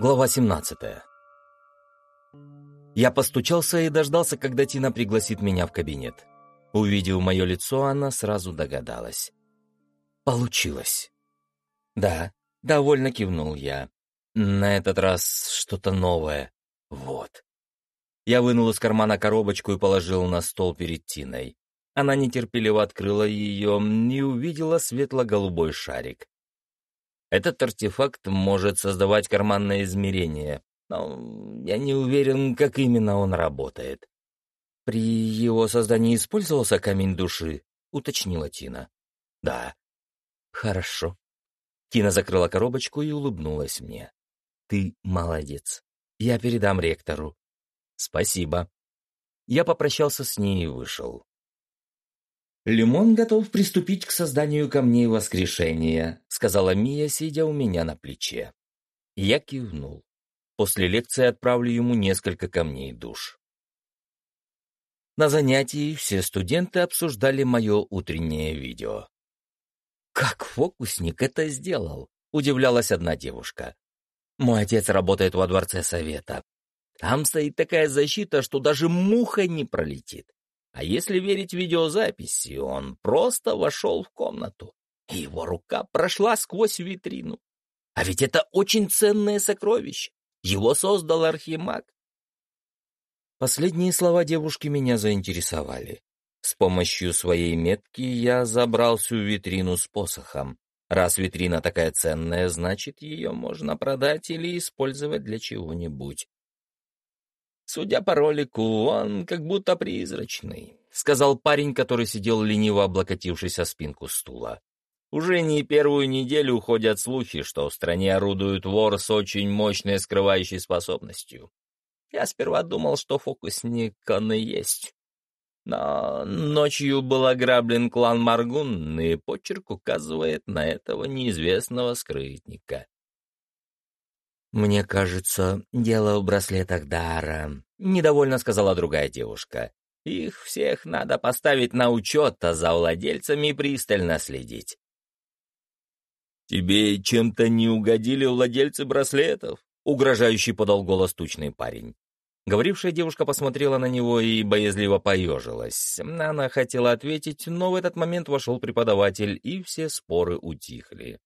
Глава 17 Я постучался и дождался, когда Тина пригласит меня в кабинет. Увидев мое лицо, она сразу догадалась. Получилось. Да, довольно кивнул я. На этот раз что-то новое. Вот. Я вынул из кармана коробочку и положил на стол перед Тиной. Она нетерпеливо открыла ее и увидела светло-голубой шарик. Этот артефакт может создавать карманное измерение, но я не уверен, как именно он работает. «При его создании использовался камень души?» — уточнила Тина. «Да». «Хорошо». Тина закрыла коробочку и улыбнулась мне. «Ты молодец. Я передам ректору». «Спасибо». Я попрощался с ней и вышел. «Лимон готов приступить к созданию камней воскрешения», — сказала Мия, сидя у меня на плече. Я кивнул. После лекции отправлю ему несколько камней душ. На занятии все студенты обсуждали мое утреннее видео. «Как фокусник это сделал?» — удивлялась одна девушка. «Мой отец работает во дворце совета. Там стоит такая защита, что даже муха не пролетит. А если верить видеозаписи, он просто вошел в комнату, и его рука прошла сквозь витрину. А ведь это очень ценное сокровище. Его создал архимаг. Последние слова девушки меня заинтересовали. С помощью своей метки я забрал всю витрину с посохом. Раз витрина такая ценная, значит, ее можно продать или использовать для чего-нибудь. Судя по ролику, он как будто призрачный, сказал парень, который сидел лениво облокотившись о спинку стула. Уже не первую неделю ходят слухи, что в стране орудует вор с очень мощной скрывающей способностью. Я сперва думал, что фокусник он и есть. Но ночью был ограблен клан Маргун, и почерк указывает на этого неизвестного скрытника. «Мне кажется, дело в браслетах Дара», — недовольно сказала другая девушка. «Их всех надо поставить на учет, а за владельцами пристально следить». «Тебе чем-то не угодили владельцы браслетов?» — угрожающий подал голос тучный парень. Говорившая девушка посмотрела на него и боязливо поежилась. Она хотела ответить, но в этот момент вошел преподаватель, и все споры утихли.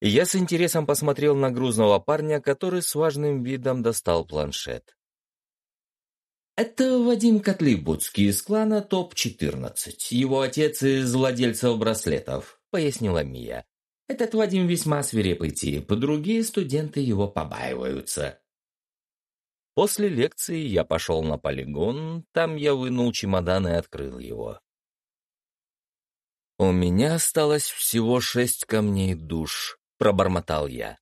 Я с интересом посмотрел на грузного парня, который с важным видом достал планшет. «Это Вадим Котлибудский из клана ТОП-14. Его отец из владельцев браслетов», — пояснила Мия. «Этот Вадим весьма свирепый тип, другие студенты его побаиваются». После лекции я пошел на полигон, там я вынул чемодан и открыл его. У меня осталось всего шесть камней душ, — пробормотал я.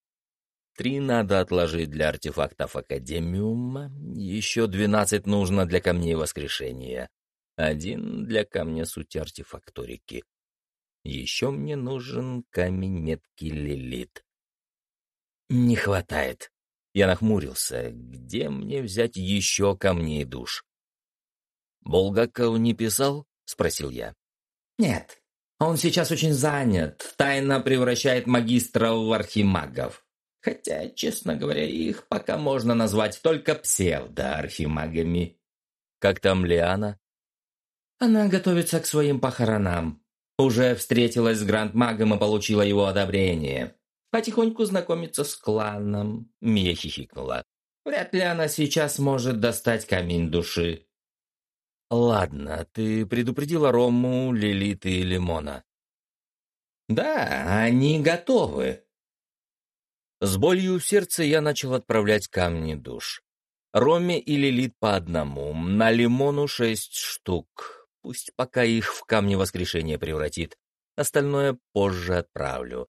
Три надо отложить для артефактов Академиума, еще двенадцать нужно для камней воскрешения, один для камня сути артефакторики. Еще мне нужен камень метки Лилит. Не хватает. Я нахмурился. Где мне взять еще камней душ? «Булгаков не писал?» — спросил я. «Нет, он сейчас очень занят, тайно превращает магистров в архимагов. Хотя, честно говоря, их пока можно назвать только псевдоархимагами. Как там Лиана? Она готовится к своим похоронам. Уже встретилась с грандмагом и получила его одобрение. Потихоньку знакомиться с кланом. Мия хихикнула. Вряд ли она сейчас может достать камень души. «Ладно, ты предупредила Рому, Лилит и Лимона». «Да, они готовы». С болью в сердце я начал отправлять камни душ. Роме и Лилит по одному, на Лимону шесть штук. Пусть пока их в камни воскрешения превратит. Остальное позже отправлю.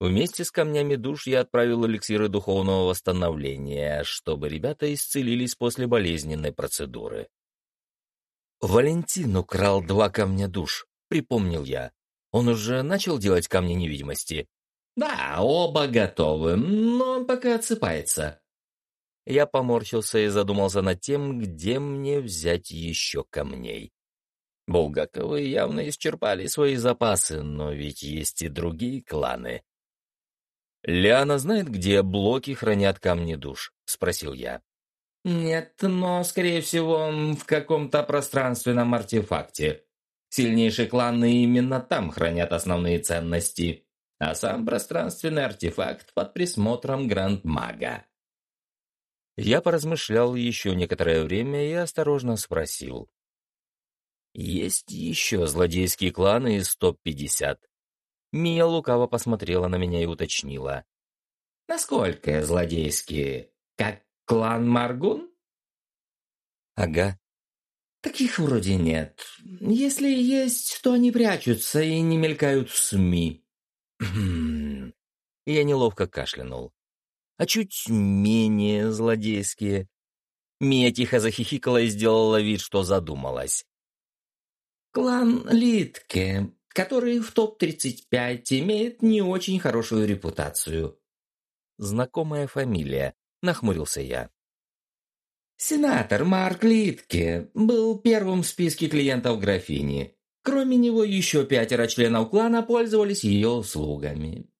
Вместе с камнями душ я отправил эликсиры духовного восстановления, чтобы ребята исцелились после болезненной процедуры. Валентин украл два камня душ, припомнил я. Он уже начал делать камни невидимости. Да, оба готовы, но он пока отсыпается. Я поморщился и задумался над тем, где мне взять еще камней. Булгаковы явно исчерпали свои запасы, но ведь есть и другие кланы. «Лиана знает, где блоки хранят камни душ?» — спросил я. «Нет, но, скорее всего, в каком-то пространственном артефакте. Сильнейшие кланы именно там хранят основные ценности, а сам пространственный артефакт под присмотром Гранд-Мага». Я поразмышлял еще некоторое время и осторожно спросил. «Есть еще злодейские кланы из топ-50?» Мия лукаво посмотрела на меня и уточнила. «Насколько злодейские? Как клан Маргун?» «Ага». «Таких вроде нет. Если есть, то они прячутся и не мелькают в СМИ». Я неловко кашлянул. «А чуть менее злодейские?» Мия тихо захихикала и сделала вид, что задумалась. «Клан Литке который в топ-35 имеет не очень хорошую репутацию. Знакомая фамилия, нахмурился я. Сенатор Марк Литке был первым в списке клиентов графини. Кроме него еще пятеро членов клана пользовались ее услугами.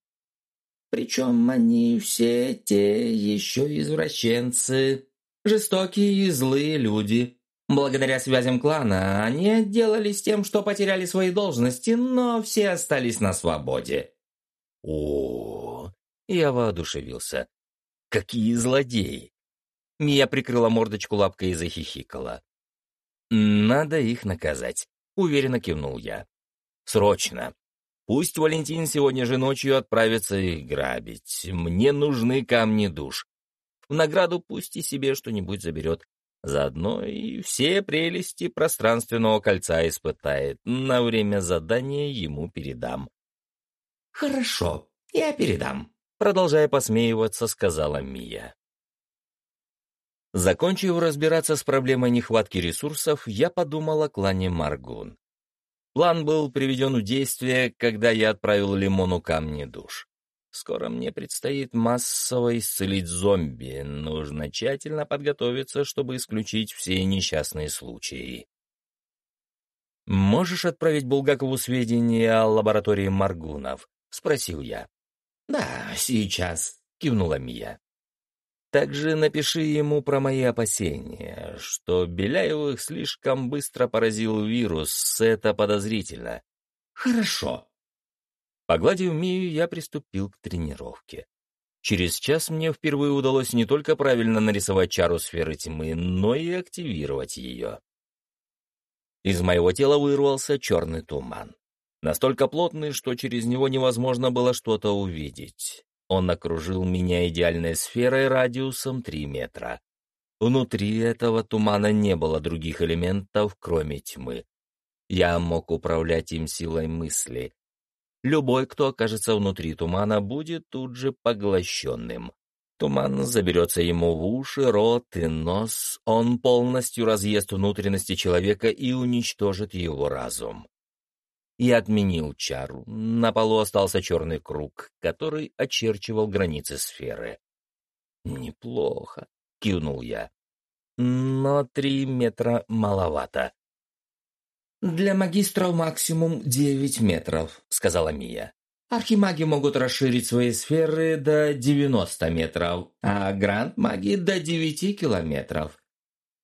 Причем они все те еще извращенцы, жестокие и злые люди, Благодаря связям клана они отделались тем, что потеряли свои должности, но все остались на свободе. О, я воодушевился. Какие злодеи! Мия прикрыла мордочку лапкой и захихикала. «Надо их наказать», — уверенно кивнул я. «Срочно. Пусть Валентин сегодня же ночью отправится их грабить. Мне нужны камни душ. В награду пусть и себе что-нибудь заберет. Заодно и все прелести пространственного кольца испытает. На время задания ему передам. «Хорошо, я передам», — продолжая посмеиваться, сказала Мия. Закончив разбираться с проблемой нехватки ресурсов, я подумал о клане Маргун. План был приведен в действие, когда я отправил Лимону камни душ. Скоро мне предстоит массово исцелить зомби. Нужно тщательно подготовиться, чтобы исключить все несчастные случаи. «Можешь отправить Булгакову сведения о лаборатории Маргунов?» — спросил я. «Да, сейчас», — кивнула Мия. Также напиши ему про мои опасения, что Беляевых слишком быстро поразил вирус, это подозрительно. «Хорошо», Погладив Мию, я приступил к тренировке. Через час мне впервые удалось не только правильно нарисовать чару сферы тьмы, но и активировать ее. Из моего тела вырвался черный туман. Настолько плотный, что через него невозможно было что-то увидеть. Он окружил меня идеальной сферой радиусом 3 метра. Внутри этого тумана не было других элементов, кроме тьмы. Я мог управлять им силой мысли, Любой, кто окажется внутри тумана, будет тут же поглощенным. Туман заберется ему в уши, рот и нос, он полностью разъест внутренности человека и уничтожит его разум. И отменил чару. На полу остался черный круг, который очерчивал границы сферы. «Неплохо», — кивнул я. «Но три метра маловато. «Для магистров максимум 9 метров», — сказала Мия. «Архимаги могут расширить свои сферы до 90 метров, а гранд-маги до 9 километров.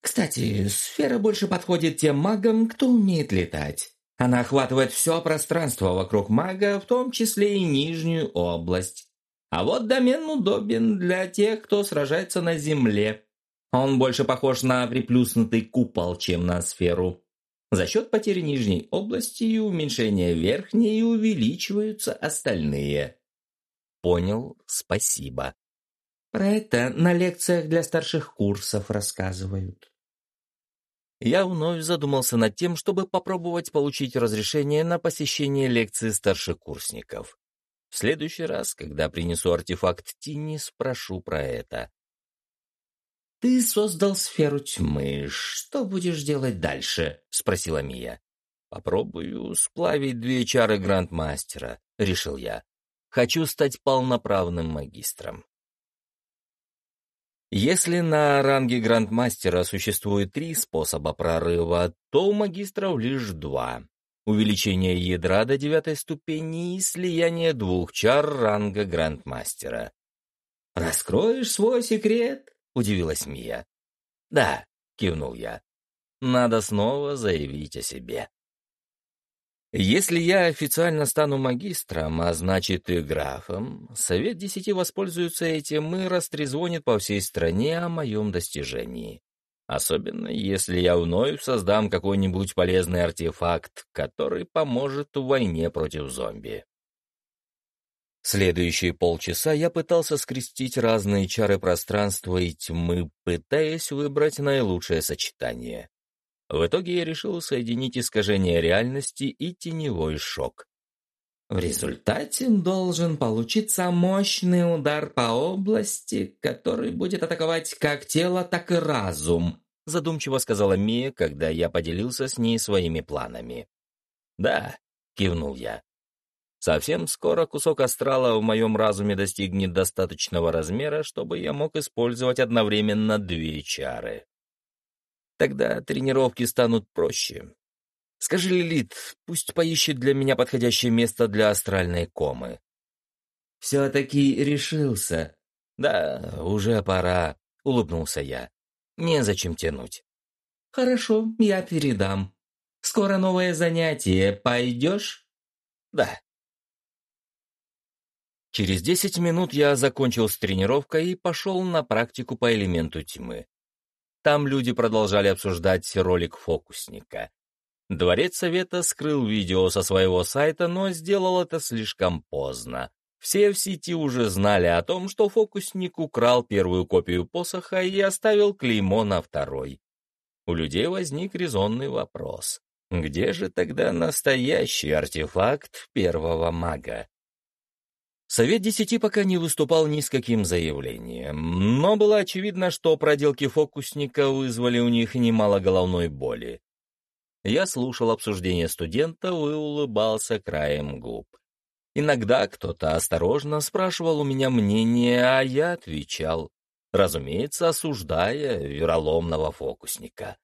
Кстати, сфера больше подходит тем магам, кто умеет летать. Она охватывает все пространство вокруг мага, в том числе и нижнюю область. А вот домен удобен для тех, кто сражается на земле. Он больше похож на приплюснутый купол, чем на сферу. За счет потери нижней области и уменьшения верхней увеличиваются остальные. Понял, спасибо. Про это на лекциях для старших курсов рассказывают. Я вновь задумался над тем, чтобы попробовать получить разрешение на посещение лекции старшекурсников. В следующий раз, когда принесу артефакт Тини, спрошу про это. «Ты создал сферу тьмы. Что будешь делать дальше?» — спросила Мия. «Попробую сплавить две чары грандмастера», — решил я. «Хочу стать полноправным магистром». Если на ранге грандмастера существует три способа прорыва, то у магистров лишь два. увеличение ядра до девятой ступени и слияние двух чар ранга Грандмастера. «Раскроешь свой секрет?» — удивилась Мия. «Да», — кивнул я. «Надо снова заявить о себе». Если я официально стану магистром, а значит и графом, Совет Десяти воспользуется этим и растрезвонит по всей стране о моем достижении. Особенно, если я вновь создам какой-нибудь полезный артефакт, который поможет в войне против зомби. Следующие полчаса я пытался скрестить разные чары пространства и тьмы, пытаясь выбрать наилучшее сочетание. В итоге я решил соединить искажение реальности и теневой шок. В результате должен получиться мощный удар по области, который будет атаковать как тело, так и разум, задумчиво сказала Мия, когда я поделился с ней своими планами. Да, кивнул я. Совсем скоро кусок астрала в моем разуме достигнет достаточного размера, чтобы я мог использовать одновременно две чары. Тогда тренировки станут проще. Скажи, Лилит, пусть поищет для меня подходящее место для астральной комы. Все-таки решился. Да, уже пора, улыбнулся я. Незачем тянуть. Хорошо, я передам. Скоро новое занятие. Пойдешь? Да. Через десять минут я закончил с тренировкой и пошел на практику по элементу тьмы. Там люди продолжали обсуждать ролик фокусника. Дворец Совета скрыл видео со своего сайта, но сделал это слишком поздно. Все в сети уже знали о том, что фокусник украл первую копию посоха и оставил клеймо на второй. У людей возник резонный вопрос. Где же тогда настоящий артефакт первого мага? Совет Десяти пока не выступал ни с каким заявлением, но было очевидно, что проделки фокусника вызвали у них немало головной боли. Я слушал обсуждение студентов и улыбался краем губ. Иногда кто-то осторожно спрашивал у меня мнение, а я отвечал, разумеется, осуждая вероломного фокусника.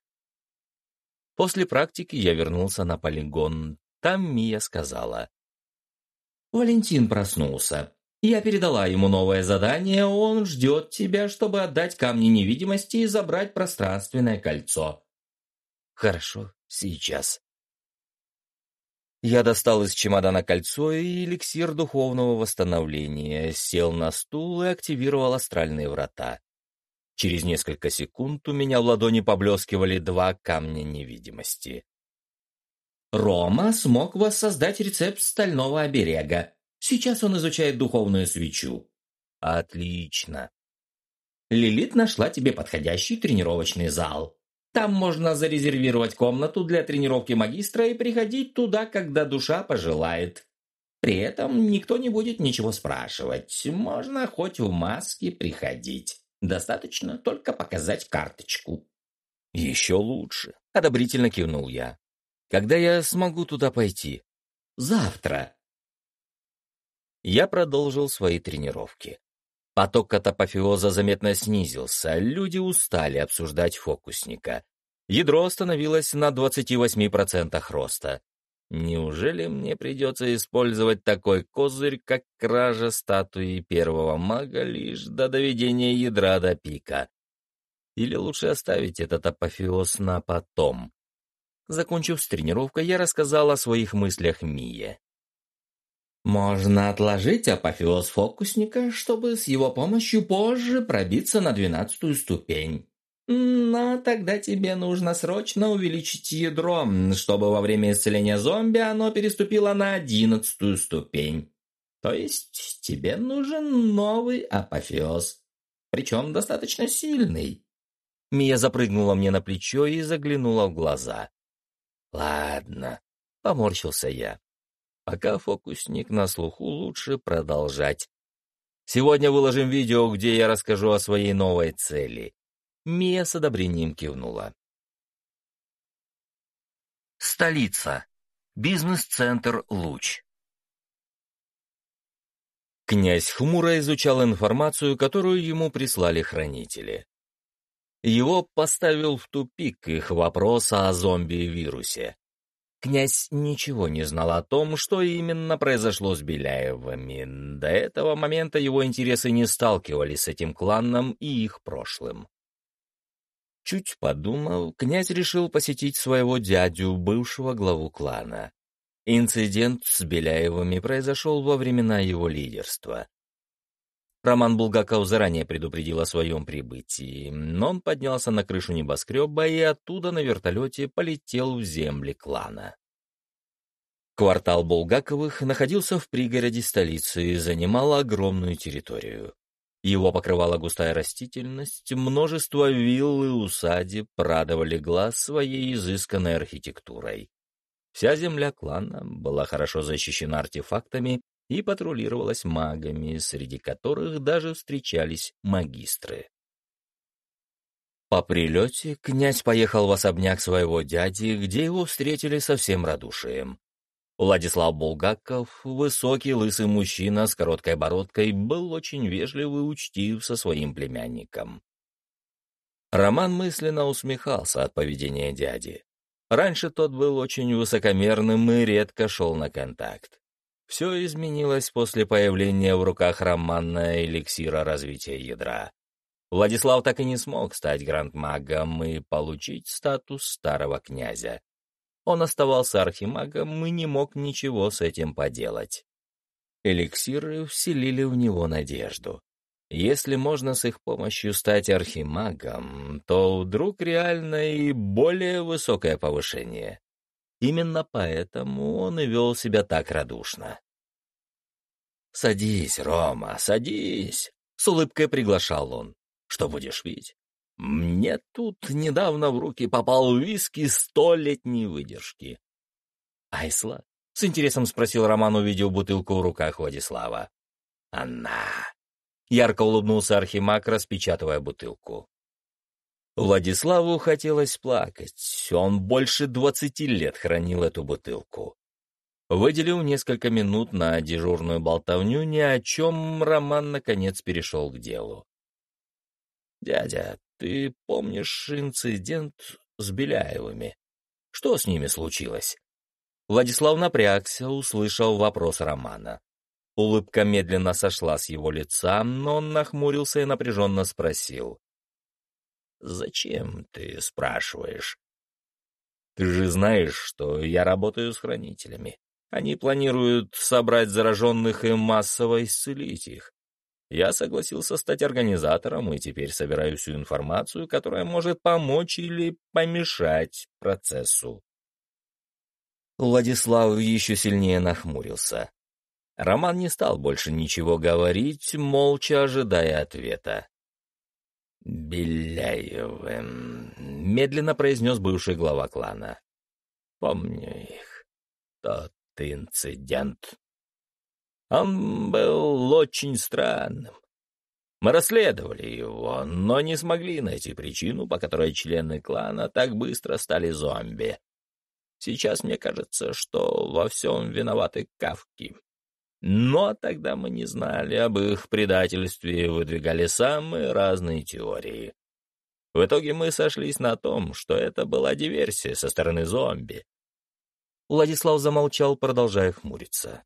После практики я вернулся на полигон. Там Мия сказала, Валентин проснулся. Я передала ему новое задание, он ждет тебя, чтобы отдать камни невидимости и забрать пространственное кольцо. Хорошо, сейчас. Я достал из чемодана кольцо и эликсир духовного восстановления, сел на стул и активировал астральные врата. Через несколько секунд у меня в ладони поблескивали два камня невидимости. Рома смог воссоздать рецепт стального оберега. Сейчас он изучает духовную свечу. Отлично. Лилит нашла тебе подходящий тренировочный зал. Там можно зарезервировать комнату для тренировки магистра и приходить туда, когда душа пожелает. При этом никто не будет ничего спрашивать. Можно хоть в маске приходить. Достаточно только показать карточку. Еще лучше. Одобрительно кивнул я. Когда я смогу туда пойти? Завтра. Я продолжил свои тренировки. Поток от заметно снизился, люди устали обсуждать фокусника. Ядро остановилось на 28% роста. Неужели мне придется использовать такой козырь, как кража статуи первого мага лишь до доведения ядра до пика? Или лучше оставить этот апофеоз на потом? Закончив с тренировкой, я рассказал о своих мыслях Мие. Можно отложить апофеоз фокусника, чтобы с его помощью позже пробиться на двенадцатую ступень. Но тогда тебе нужно срочно увеличить ядро, чтобы во время исцеления зомби оно переступило на одиннадцатую ступень. То есть тебе нужен новый апофеоз, причем достаточно сильный. Мия запрыгнула мне на плечо и заглянула в глаза. Ладно, поморщился я. Пока фокусник на слуху, лучше продолжать. Сегодня выложим видео, где я расскажу о своей новой цели. Мия с одобрением кивнула. Столица. Бизнес-центр «Луч». Князь хмуро изучал информацию, которую ему прислали хранители. Его поставил в тупик их вопрос о зомби-вирусе. Князь ничего не знал о том, что именно произошло с Беляевыми. До этого момента его интересы не сталкивались с этим кланом и их прошлым. Чуть подумав, князь решил посетить своего дядю, бывшего главу клана. Инцидент с Беляевыми произошел во времена его лидерства. Роман Булгаков заранее предупредил о своем прибытии, но он поднялся на крышу небоскреба и оттуда на вертолете полетел в земли клана. Квартал Булгаковых находился в пригороде столицы и занимал огромную территорию. Его покрывала густая растительность, множество вилл и усадеб радовали глаз своей изысканной архитектурой. Вся земля клана была хорошо защищена артефактами и патрулировалась магами, среди которых даже встречались магистры. По прилете князь поехал в особняк своего дяди, где его встретили со всем радушием. Владислав Булгаков, высокий лысый мужчина с короткой бородкой, был очень вежливый и учтив со своим племянником. Роман мысленно усмехался от поведения дяди. Раньше тот был очень высокомерным и редко шел на контакт. Все изменилось после появления в руках Романа эликсира развития ядра. Владислав так и не смог стать грандмагом и получить статус старого князя. Он оставался архимагом и не мог ничего с этим поделать. Эликсиры вселили в него надежду. Если можно с их помощью стать архимагом, то вдруг реально и более высокое повышение. Именно поэтому он и вел себя так радушно. «Садись, Рома, садись!» — с улыбкой приглашал он. «Что будешь пить?» Мне тут недавно в руки попал виски столетней выдержки. «Айсла?» — с интересом спросил Роман, увидев бутылку в руках Владислава. «Она!» — ярко улыбнулся Архимаг, распечатывая бутылку. Владиславу хотелось плакать. Он больше двадцати лет хранил эту бутылку. Выделив несколько минут на дежурную болтовню, ни о чем Роман наконец перешел к делу. «Дядя, ты помнишь инцидент с Беляевыми? Что с ними случилось?» Владислав напрягся, услышал вопрос Романа. Улыбка медленно сошла с его лица, но он нахмурился и напряженно спросил. «Зачем ты спрашиваешь?» «Ты же знаешь, что я работаю с хранителями. Они планируют собрать зараженных и массово исцелить их. Я согласился стать организатором и теперь собираю всю информацию, которая может помочь или помешать процессу. Владислав еще сильнее нахмурился. Роман не стал больше ничего говорить, молча ожидая ответа. «Беляевым», — медленно произнес бывший глава клана. «Помню их. Тот инцидент. Он был очень странным. Мы расследовали его, но не смогли найти причину, по которой члены клана так быстро стали зомби. Сейчас мне кажется, что во всем виноваты кавки. Но тогда мы не знали об их предательстве и выдвигали самые разные теории. В итоге мы сошлись на том, что это была диверсия со стороны зомби. Владислав замолчал, продолжая хмуриться.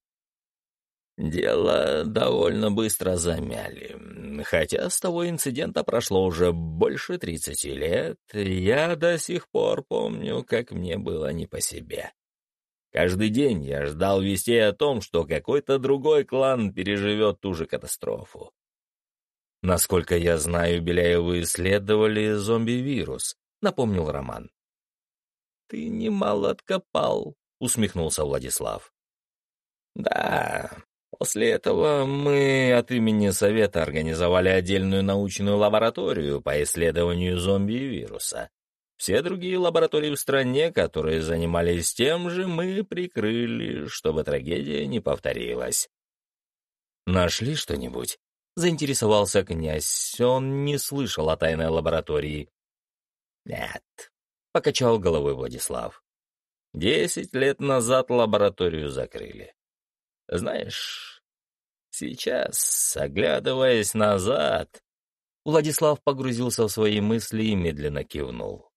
Дело довольно быстро замяли. Хотя с того инцидента прошло уже больше тридцати лет, я до сих пор помню, как мне было не по себе. Каждый день я ждал вестей о том, что какой-то другой клан переживет ту же катастрофу. Насколько я знаю, Беляевы исследовали зомби-вирус, напомнил Роман. Ты немало откопал, усмехнулся Владислав. Да, После этого мы от имени Совета организовали отдельную научную лабораторию по исследованию зомби-вируса. Все другие лаборатории в стране, которые занимались тем же, мы прикрыли, чтобы трагедия не повторилась. «Нашли что-нибудь?» — заинтересовался князь. Он не слышал о тайной лаборатории. «Нет», — покачал головой Владислав. «Десять лет назад лабораторию закрыли. Знаешь, сейчас, оглядываясь назад, Владислав погрузился в свои мысли и медленно кивнул.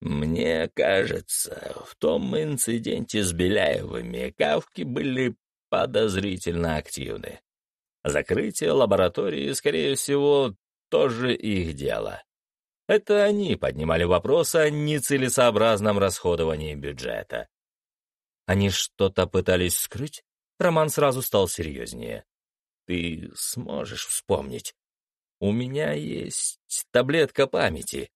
Мне кажется, в том инциденте с Беляевыми кавки были подозрительно активны. Закрытие лаборатории, скорее всего, тоже их дело. Это они поднимали вопрос о нецелесообразном расходовании бюджета. Они что-то пытались скрыть? Роман сразу стал серьезнее. Ты сможешь вспомнить? У меня есть таблетка памяти.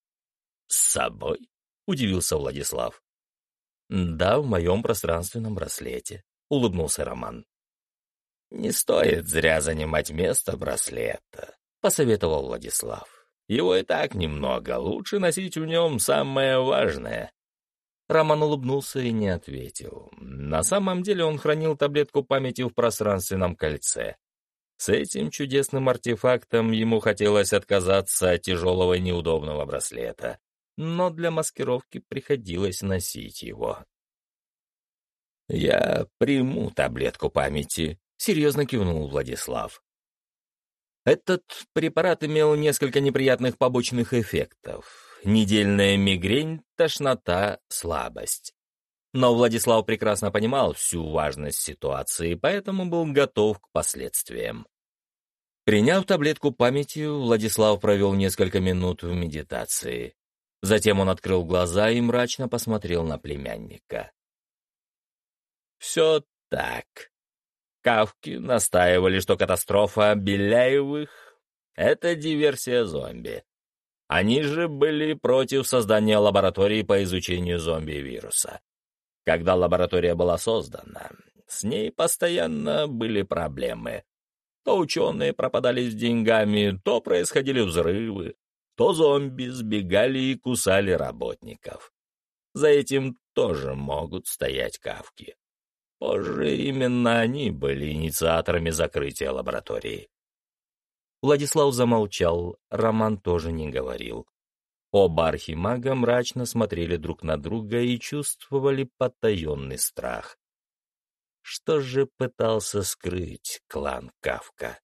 С собой? Удивился Владислав. Да, в моем пространственном браслете, улыбнулся Роман. Не стоит зря занимать место браслета, посоветовал Владислав. Его и так немного, лучше носить в нем самое важное. Роман улыбнулся и не ответил. На самом деле он хранил таблетку памяти в пространственном кольце. С этим чудесным артефактом ему хотелось отказаться от тяжелого и неудобного браслета, но для маскировки приходилось носить его. «Я приму таблетку памяти», — серьезно кивнул Владислав. Этот препарат имел несколько неприятных побочных эффектов. Недельная мигрень, тошнота, слабость. Но Владислав прекрасно понимал всю важность ситуации, поэтому был готов к последствиям. Приняв таблетку памяти, Владислав провел несколько минут в медитации. Затем он открыл глаза и мрачно посмотрел на племянника. «Все так. Кавки настаивали, что катастрофа Беляевых — это диверсия зомби. Они же были против создания лаборатории по изучению зомби-вируса. Когда лаборатория была создана, с ней постоянно были проблемы. То ученые пропадали с деньгами, то происходили взрывы, то зомби сбегали и кусали работников. За этим тоже могут стоять кавки. Позже именно они были инициаторами закрытия лаборатории. Владислав замолчал, Роман тоже не говорил. Оба архимага мрачно смотрели друг на друга и чувствовали потаенный страх. Что же пытался скрыть клан Кавка?